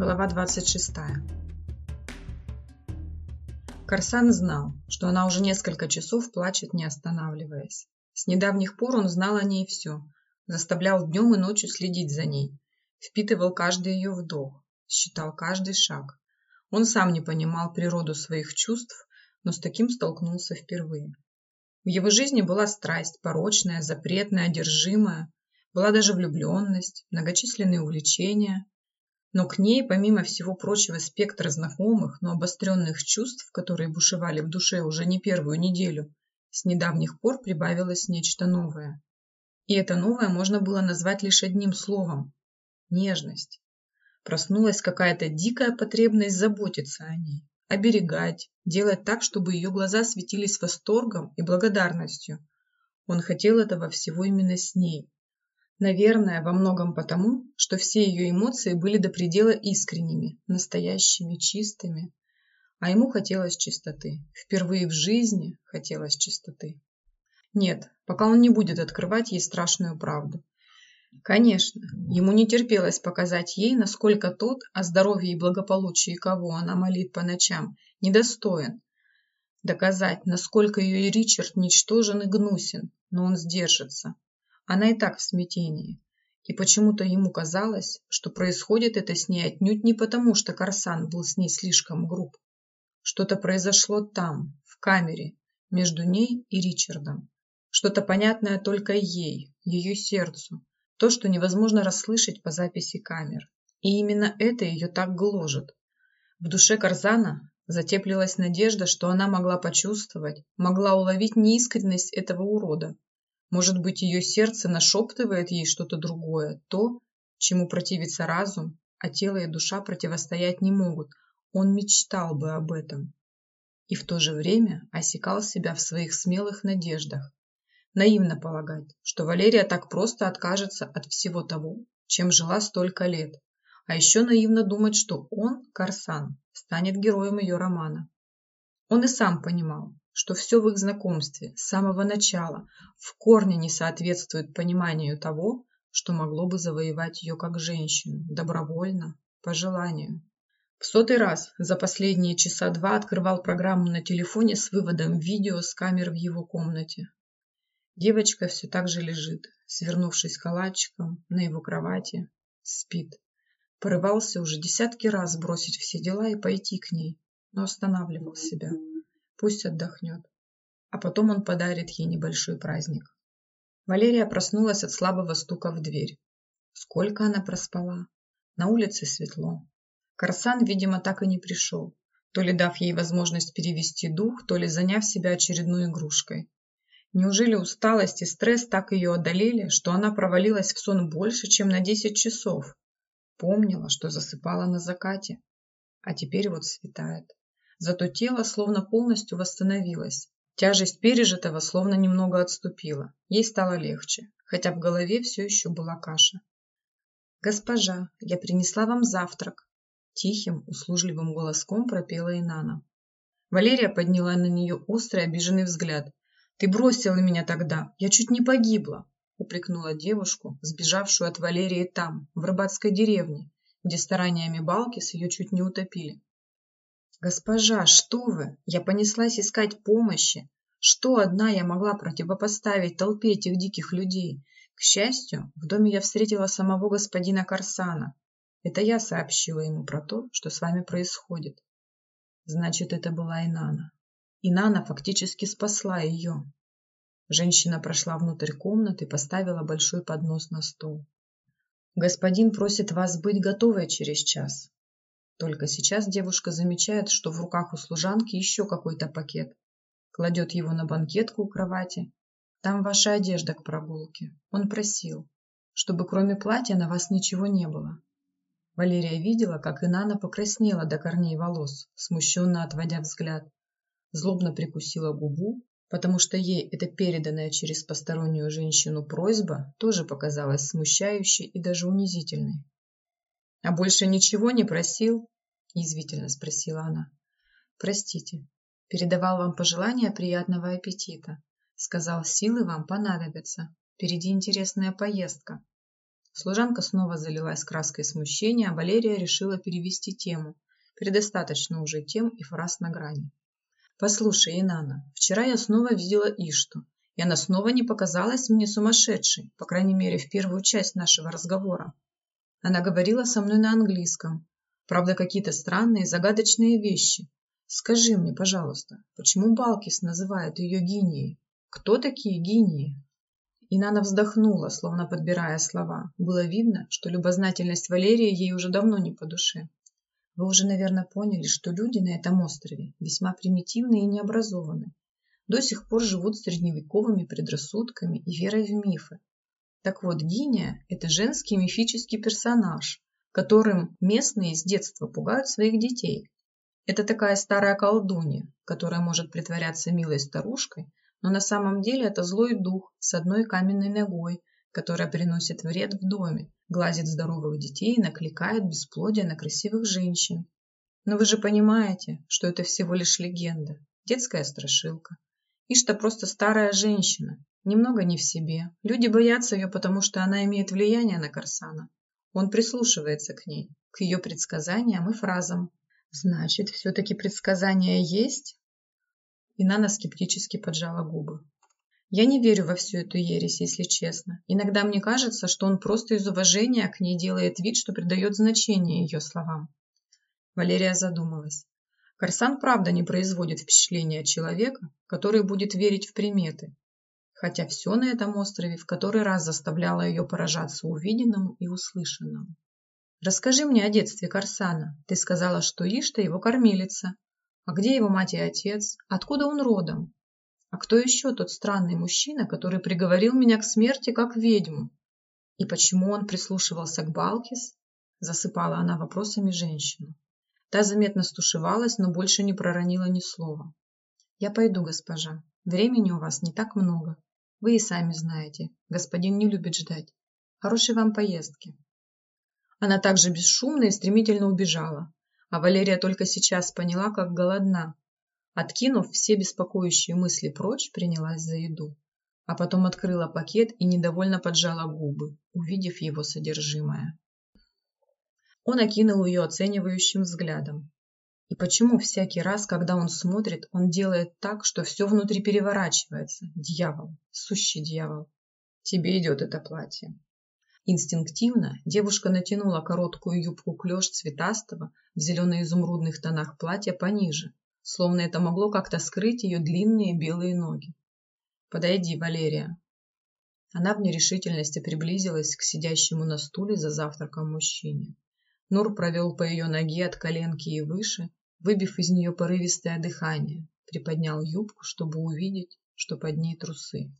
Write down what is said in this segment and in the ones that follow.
Глава 26. Корсан знал, что она уже несколько часов плачет, не останавливаясь. С недавних пор он знал о ней все, заставлял днем и ночью следить за ней, впитывал каждый ее вдох, считал каждый шаг. Он сам не понимал природу своих чувств, но с таким столкнулся впервые. В его жизни была страсть, порочная, запретная, одержимая, была даже влюбленность, многочисленные увлечения – но к ней, помимо всего прочего спектра знакомых, но обостренных чувств, которые бушевали в душе уже не первую неделю, с недавних пор прибавилось нечто новое. И это новое можно было назвать лишь одним словом – нежность. Проснулась какая-то дикая потребность заботиться о ней, оберегать, делать так, чтобы ее глаза светились восторгом и благодарностью. Он хотел этого всего именно с ней, Наверное, во многом потому, что все ее эмоции были до предела искренними, настоящими, чистыми. А ему хотелось чистоты. Впервые в жизни хотелось чистоты. Нет, пока он не будет открывать ей страшную правду. Конечно, ему не терпелось показать ей, насколько тот, о здоровье и благополучии кого она молит по ночам, недостоин. Доказать, насколько ее и Ричард ничтожен и гнусен, но он сдержится, она и так в смятении. И почему-то ему казалось, что происходит это с ней отнюдь не потому, что Корсан был с ней слишком груб. Что-то произошло там, в камере, между ней и Ричардом. Что-то понятное только ей, ее сердцу. То, что невозможно расслышать по записи камер. И именно это ее так гложет. В душе Корзана затеплилась надежда, что она могла почувствовать, могла уловить неискренность этого урода, может быть, ее сердце нашептывает ей что-то другое, то, чему противится разум, а тело и душа противостоять не могут. Он мечтал бы об этом. И в то же время осекал себя в своих смелых надеждах. Наивно полагать, что Валерия так просто откажется от всего того, чем жила столько лет. А еще наивно думать, что он, Корсан, станет героем ее романа. Он и сам понимал, что все в их знакомстве с самого начала в корне не соответствует пониманию того, что могло бы завоевать ее как женщину, добровольно, по желанию. В сотый раз за последние часа два открывал программу на телефоне с выводом видео с камер в его комнате. Девочка все так же лежит, свернувшись калачиком на его кровати, спит. Порывался уже десятки раз бросить все дела и пойти к ней, но останавливал себя. Пусть отдохнет. А потом он подарит ей небольшой праздник. Валерия проснулась от слабого стука в дверь. Сколько она проспала? На улице светло. Корсан, видимо, так и не пришел, то ли дав ей возможность перевести дух, то ли заняв себя очередной игрушкой. Неужели усталость и стресс так ее одолели, что она провалилась в сон больше, чем на 10 часов? Помнила, что засыпала на закате, а теперь вот светает. Зато тело словно полностью восстановилось. Тяжесть пережитого словно немного отступила. Ей стало легче, хотя в голове все еще была каша. «Госпожа, я принесла вам завтрак», – тихим, услужливым голоском пропела Инана. Валерия подняла на нее острый, обиженный взгляд. «Ты бросила меня тогда, я чуть не погибла», – упрекнула девушку, сбежавшую от Валерии там, в рыбацкой деревне, где стараниями балки с ее чуть не утопили. «Госпожа, что вы? Я понеслась искать помощи. Что одна я могла противопоставить толпе этих диких людей? К счастью, в доме я встретила самого господина Корсана. Это я сообщила ему про то, что с вами происходит. Значит, это была Инана. Инана фактически спасла ее. Женщина прошла внутрь комнаты и поставила большой поднос на стол. «Господин просит вас быть готовой через час. Только сейчас девушка замечает, что в руках у служанки еще какой-то пакет. Кладет его на банкетку у кровати. Там ваша одежда к прогулке. Он просил, чтобы кроме платья на вас ничего не было. Валерия видела, как Инана покраснела до корней волос, смущенно отводя взгляд. Злобно прикусила губу, потому что ей эта переданная через постороннюю женщину просьба тоже показалась смущающей и даже унизительной. «А больше ничего не просил?» – язвительно спросила она. «Простите, передавал вам пожелания приятного аппетита. Сказал, силы вам понадобятся. Впереди интересная поездка». Служанка снова залилась краской смущения, а Валерия решила перевести тему. Предостаточно уже тем и фраз на грани. «Послушай, Инана, вчера я снова видела Ишту, и она снова не показалась мне сумасшедшей, по крайней мере, в первую часть нашего разговора. Она говорила со мной на английском. Правда, какие-то странные, загадочные вещи. Скажи мне, пожалуйста, почему Балкис называет ее генией? Кто такие гении?» Инана вздохнула, словно подбирая слова. Было видно, что любознательность Валерии ей уже давно не по душе. Вы уже, наверное, поняли, что люди на этом острове весьма примитивны и необразованы. До сих пор живут средневековыми предрассудками и верой в мифы. Так вот, Гиния – это женский мифический персонаж, которым местные с детства пугают своих детей. Это такая старая колдунья, которая может притворяться милой старушкой, но на самом деле это злой дух с одной каменной ногой, которая приносит вред в доме, глазит здоровых детей и накликает бесплодие на красивых женщин. Но вы же понимаете, что это всего лишь легенда, детская страшилка. Ишта просто старая женщина, немного не в себе. Люди боятся ее, потому что она имеет влияние на Корсана. Он прислушивается к ней, к ее предсказаниям и фразам. Значит, все-таки предсказания есть? И Нана скептически поджала губы. Я не верю во всю эту ересь, если честно. Иногда мне кажется, что он просто из уважения к ней делает вид, что придает значение ее словам. Валерия задумалась. Корсан правда не производит впечатления человека, который будет верить в приметы. Хотя все на этом острове в который раз заставляло ее поражаться увиденному и услышанному. «Расскажи мне о детстве Корсана. Ты сказала, что Ишта его кормилица. А где его мать и отец? Откуда он родом? А кто еще тот странный мужчина, который приговорил меня к смерти как ведьму? И почему он прислушивался к Балкис? Засыпала она вопросами женщину. Та заметно стушевалась, но больше не проронила ни слова. «Я пойду, госпожа. Времени у вас не так много. Вы и сами знаете, господин не любит ждать. Хорошей вам поездки». Она также бесшумно и стремительно убежала, а Валерия только сейчас поняла, как голодна. Откинув все беспокоящие мысли прочь, принялась за еду. А потом открыла пакет и недовольно поджала губы, увидев его содержимое. Он окинул ее оценивающим взглядом. И почему всякий раз, когда он смотрит, он делает так, что все внутри переворачивается? Дьявол, сущий дьявол. Тебе идет это платье. Инстинктивно девушка натянула короткую юбку клеш цветастого в зелено-изумрудных тонах платья пониже, словно это могло как-то скрыть ее длинные белые ноги. «Подойди, Валерия». Она в нерешительности приблизилась к сидящему на стуле за завтраком мужчине. Нур провел по ее ноге от коленки и выше, выбив из нее порывистое дыхание, приподнял юбку, чтобы увидеть, что под ней трусы.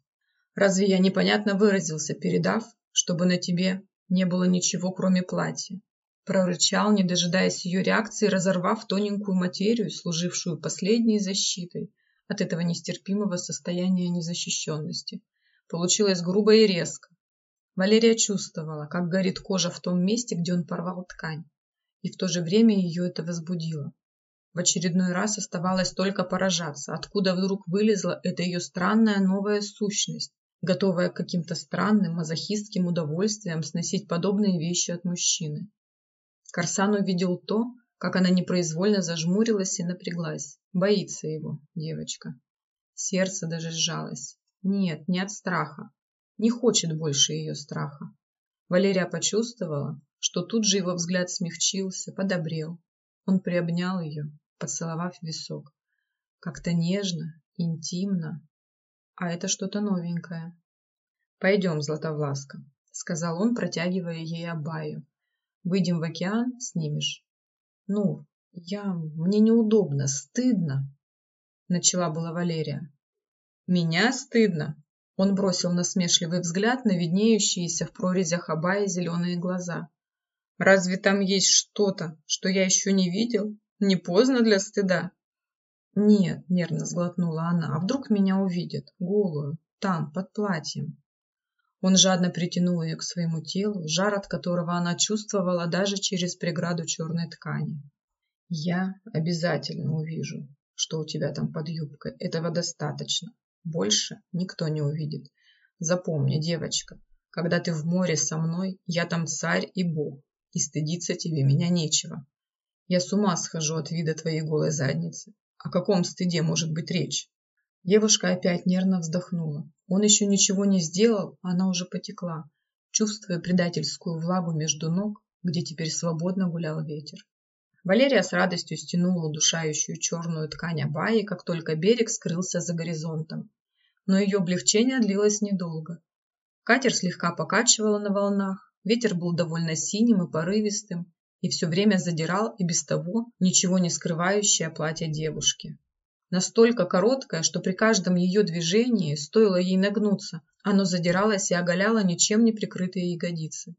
«Разве я непонятно выразился, передав, чтобы на тебе не было ничего, кроме платья. Прорычал, не дожидаясь ее реакции, разорвав тоненькую материю, служившую последней защитой от этого нестерпимого состояния незащищенности. Получилось грубо и резко. Валерия чувствовала, как горит кожа в том месте, где он порвал ткань. И в то же время ее это возбудило. В очередной раз оставалось только поражаться, откуда вдруг вылезла эта ее странная новая сущность, готовая к каким-то странным мазохистским удовольствиям сносить подобные вещи от мужчины. Корсан увидел то, как она непроизвольно зажмурилась и напряглась. Боится его, девочка. Сердце даже сжалось. Нет, не от страха. Не хочет больше ее страха. Валерия почувствовала, что тут же его взгляд смягчился, подобрел. Он приобнял ее, поцеловав висок. Как-то нежно, интимно, а это что-то новенькое. «Пойдем, Златовласка», — сказал он, протягивая ей абаю. «Выйдем в океан, снимешь». «Ну, я... мне неудобно, стыдно», — начала была Валерия. «Меня стыдно», — он бросил насмешливый взгляд на виднеющиеся в прорезях абая зеленые глаза. «Разве там есть что-то, что я еще не видел? Не поздно для стыда?» «Нет», — нервно сглотнула она, — «а вдруг меня увидят, голую, там, под платьем?» Он жадно притянул ее к своему телу, жар от которого она чувствовала даже через преграду черной ткани. «Я обязательно увижу, что у тебя там под юбкой. Этого достаточно. Больше никто не увидит. Запомни, девочка, Когда ты в море со мной, я там царь и бог, и стыдиться тебе меня нечего. Я с ума схожу от вида твоей голой задницы. О каком стыде может быть речь? Девушка опять нервно вздохнула. Он еще ничего не сделал, а она уже потекла, чувствуя предательскую влагу между ног, где теперь свободно гулял ветер. Валерия с радостью стянула удушающую черную ткань Абайи, как только берег скрылся за горизонтом. Но ее облегчение длилось недолго. Катер слегка покачивало на волнах, ветер был довольно синим и порывистым, и все время задирал и без того ничего не скрывающее платье девушки. Настолько короткое, что при каждом ее движении, стоило ей нагнуться, оно задиралось и оголяло ничем не прикрытые ягодицы.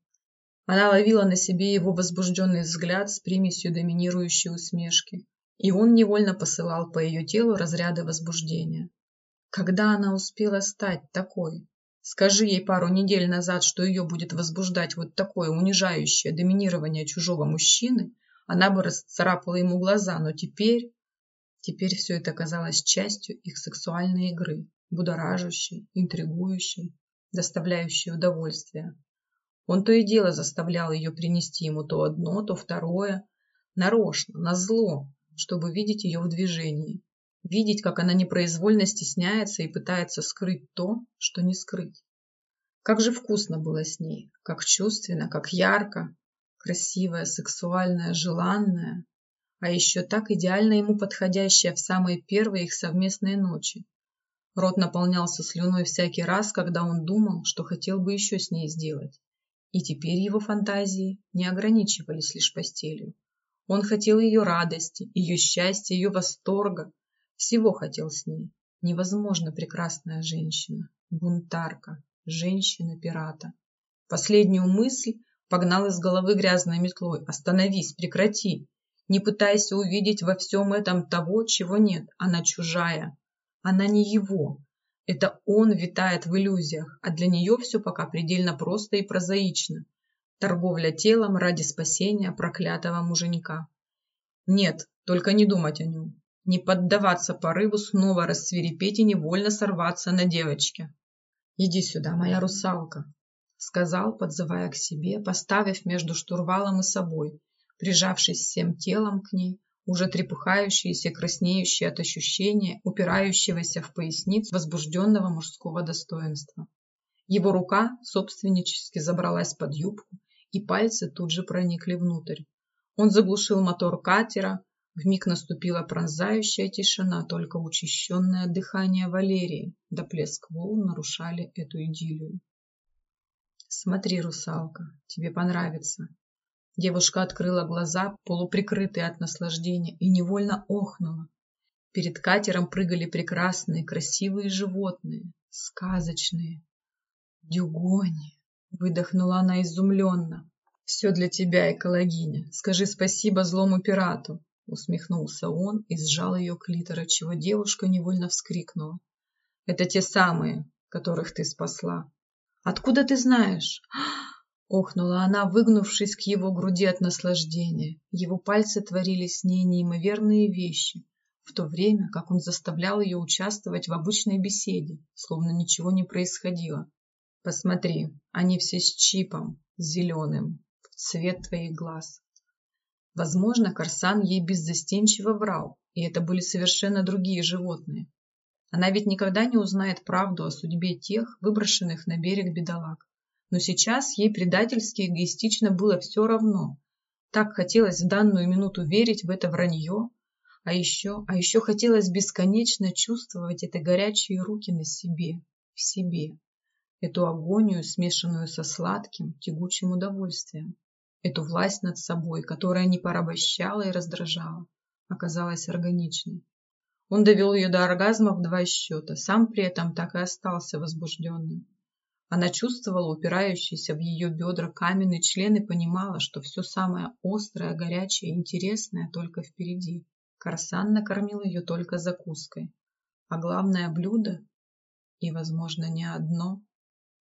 Она ловила на себе его возбужденный взгляд с примесью доминирующей усмешки, и он невольно посылал по ее телу разряды возбуждения. Когда она успела стать такой? Скажи ей пару недель назад, что ее будет возбуждать вот такое унижающее доминирование чужого мужчины, она бы расцарапала ему глаза, но теперь... Теперь все это казалось частью их сексуальной игры, будоражащей, интригующей, доставляющей удовольствие. Он то и дело заставлял ее принести ему то одно, то второе, нарочно, назло, чтобы видеть ее в движении, видеть, как она непроизвольно стесняется и пытается скрыть то, что не скрыть. Как же вкусно было с ней, как чувственно, как ярко, красивая, сексуальная, желанная, а еще так идеально ему подходящая в самые первые их совместные ночи. Рот наполнялся слюной всякий раз, когда он думал, что хотел бы еще с ней сделать. И теперь его фантазии не ограничивались лишь постелью. Он хотел ее радости, ее счастья, ее восторга. Всего хотел с ней. Невозможно прекрасная женщина, бунтарка, женщина-пирата. Последнюю мысль погнал из головы грязной метлой. Остановись, прекрати. Не пытайся увидеть во всем этом того, чего нет. Она чужая. Она не его. Это он витает в иллюзиях, а для нее все пока предельно просто и прозаично. Торговля телом ради спасения проклятого муженька. Нет, только не думать о нем. Не поддаваться порыву снова рассверепеть и невольно сорваться на девочке. «Иди сюда, моя русалка», — сказал, подзывая к себе, поставив между штурвалом и собой, прижавшись всем телом к ней, уже трепыхающиеся, краснеющие от ощущения, упирающегося в поясницу возбужденного мужского достоинства. Его рука собственнически забралась под юбку, и пальцы тут же проникли внутрь. Он заглушил мотор катера, вмиг наступила пронзающая тишина, только учащенное дыхание Валерии да плеск волн нарушали эту идиллию. «Смотри, русалка, тебе понравится», Девушка открыла глаза, полуприкрытые от наслаждения, и невольно охнула. Перед катером прыгали прекрасные, красивые животные, сказочные. «Дюгони!» — выдохнула она изумленно. «Все для тебя, экологиня. Скажи спасибо злому пирату!» Усмехнулся он и сжал ее клитора, чего девушка невольно вскрикнула. «Это те самые, которых ты спасла. Откуда ты знаешь?» Охнула она, выгнувшись к его груди от наслаждения. Его пальцы творили с ней неимоверные вещи, в то время как он заставлял ее участвовать в обычной беседе, словно ничего не происходило. «Посмотри, они все с чипом, зеленым, в цвет твоих глаз». Возможно, Корсан ей беззастенчиво врал, и это были совершенно другие животные. Она ведь никогда не узнает правду о судьбе тех, выброшенных на берег бедолаг но сейчас ей предательски эгоистично было все равно. Так хотелось в данную минуту верить в это вранье, а еще, а еще хотелось бесконечно чувствовать это горячие руки на себе, в себе, эту агонию, смешанную со сладким, тягучим удовольствием, эту власть над собой, которая не порабощала и раздражала, оказалась органичной. Он довел ее до оргазма в два счета, сам при этом так и остался возбужденным. Она чувствовала упирающийся в ее бедра каменный член и понимала, что все самое острое, горячее и интересное только впереди. Корсан накормил ее только закуской. А главное блюдо, и, возможно, не одно,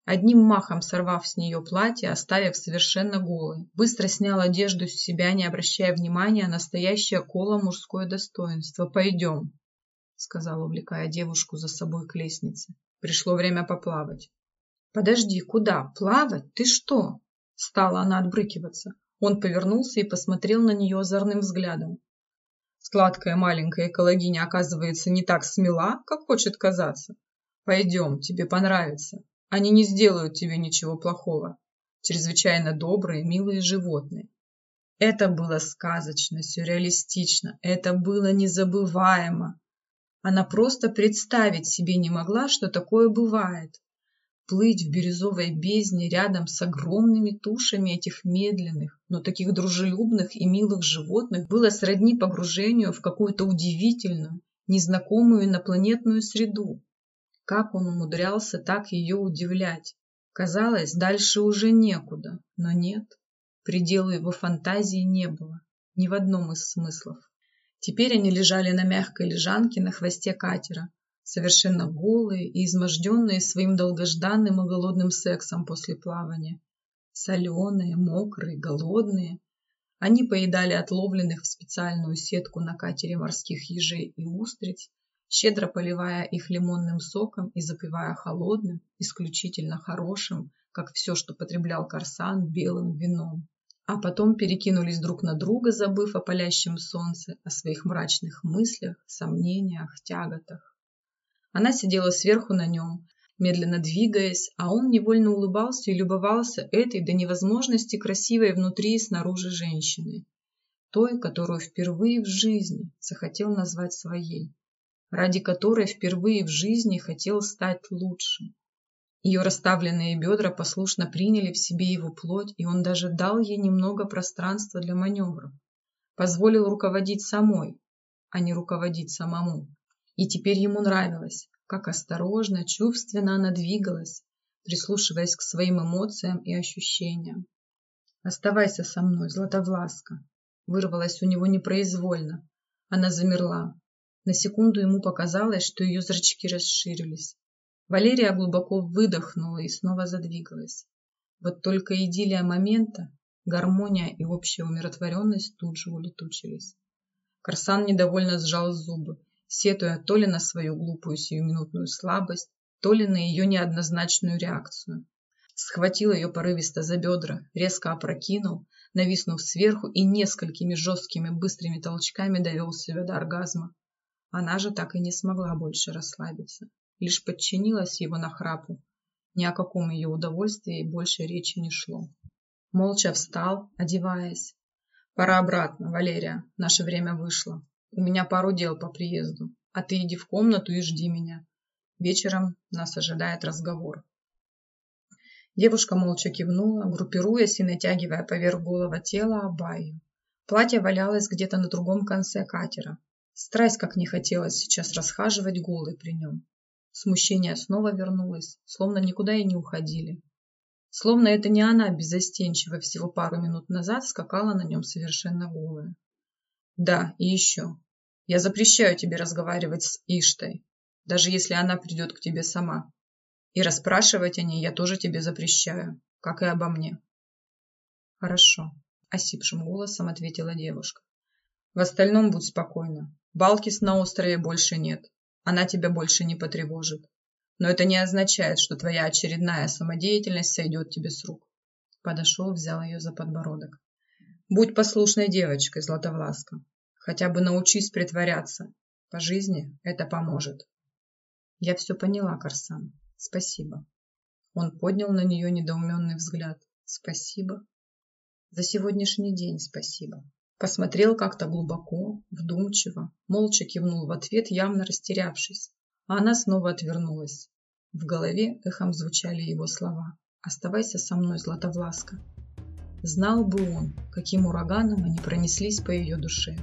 одним махом сорвав с нее платье, оставив совершенно голой, быстро снял одежду с себя, не обращая внимания на настоящее коло мужское достоинство. «Пойдем», — сказал, увлекая девушку за собой к лестнице. «Пришло время поплавать». Подожди, куда? Плавать? Ты что? Стала она отбрыкиваться. Он повернулся и посмотрел на нее озорным взглядом. Сладкая маленькая экологиня оказывается не так смела, как хочет казаться. Пойдем, тебе понравится. Они не сделают тебе ничего плохого. Чрезвычайно добрые, милые животные. Это было сказочно, сюрреалистично, это было незабываемо. Она просто представить себе не могла, что такое бывает. Плыть в бирюзовой бездне рядом с огромными тушами этих медленных, но таких дружелюбных и милых животных было сродни погружению в какую-то удивительную, незнакомую инопланетную среду. Как он умудрялся так ее удивлять? Казалось, дальше уже некуда, но нет. Пределу его фантазии не было, ни в одном из смыслов. Теперь они лежали на мягкой лежанке на хвосте катера, совершенно голые и изможденные своим долгожданным и голодным сексом после плавания. Соленые, мокрые, голодные. Они поедали отловленных в специальную сетку на катере морских ежей и устриц, щедро поливая их лимонным соком и запивая холодным, исключительно хорошим, как все, что потреблял Корсан, белым вином. А потом перекинулись друг на друга, забыв о палящем солнце, о своих мрачных мыслях, сомнениях, тяготах. Она сидела сверху на нем, медленно двигаясь, а он невольно улыбался и любовался этой до невозможности красивой внутри и снаружи женщиной, той, которую впервые в жизни захотел назвать своей, ради которой впервые в жизни хотел стать лучшим. Ее расставленные бедра послушно приняли в себе его плоть, и он даже дал ей немного пространства для маневров. Позволил руководить самой, а не руководить самому. И теперь ему нравилось, как осторожно, чувственно она двигалась, прислушиваясь к своим эмоциям и ощущениям. «Оставайся со мной, Златовласка!» Вырвалась у него непроизвольно. Она замерла. На секунду ему показалось, что ее зрачки расширились. Валерия глубоко выдохнула и снова задвигалась. Вот только идиллия момента, гармония и общая умиротворенность тут же улетучились. Корсан недовольно сжал зубы, сетуя то ли на свою глупую сиюминутную слабость, то ли на ее неоднозначную реакцию. Схватил ее порывисто за бедра, резко опрокинул, нависнув сверху и несколькими жесткими быстрыми толчками довел себя до оргазма. Она же так и не смогла больше расслабиться лишь подчинилась его нахрапу. Ни о каком ее удовольствии больше речи не шло. Молча встал, одеваясь. «Пора обратно, Валерия, наше время вышло. У меня пару дел по приезду, а ты иди в комнату и жди меня. Вечером нас ожидает разговор». Девушка молча кивнула, группируясь и натягивая поверх голого тела абайю. Платье валялось где-то на другом конце катера. Страсть как не хотелось сейчас расхаживать голой при нем. Смущение снова вернулось, словно никуда и не уходили. Словно это не она беззастенчиво всего пару минут назад скакала на нем совершенно голая. Да, и еще. Я запрещаю тебе разговаривать с Иштой, даже если она придет к тебе сама. И расспрашивать о ней я тоже тебе запрещаю, как и обо мне. Хорошо, осипшим голосом ответила девушка. В остальном будь спокойна. Балкис на острове больше нет. Она тебя больше не потревожит. Но это не означает, что твоя очередная самодеятельность сойдет тебе с рук. Подошел, взял ее за подбородок. Будь послушной девочкой, Златовласка. Хотя бы научись притворяться. По жизни это поможет. Я все поняла, Корсан. Спасибо. Он поднял на нее недоуменный взгляд. Спасибо. За сегодняшний день спасибо. Посмотрел как-то глубоко, вдумчиво, молча кивнул в ответ, явно растерявшись. А она снова отвернулась. В голове эхом звучали его слова. «Оставайся со мной, Златовласка». Знал бы он, каким ураганом они пронеслись по ее душе.